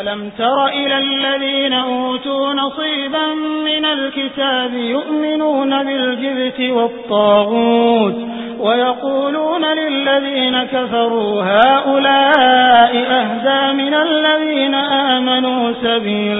ألم تر إلى الذين أوتوا نصيبا من الكتاب يؤمنون بالجبت والطاغوت ويقولون للذين كفروا هؤلاء أهدى من الذين آمنوا سبيلا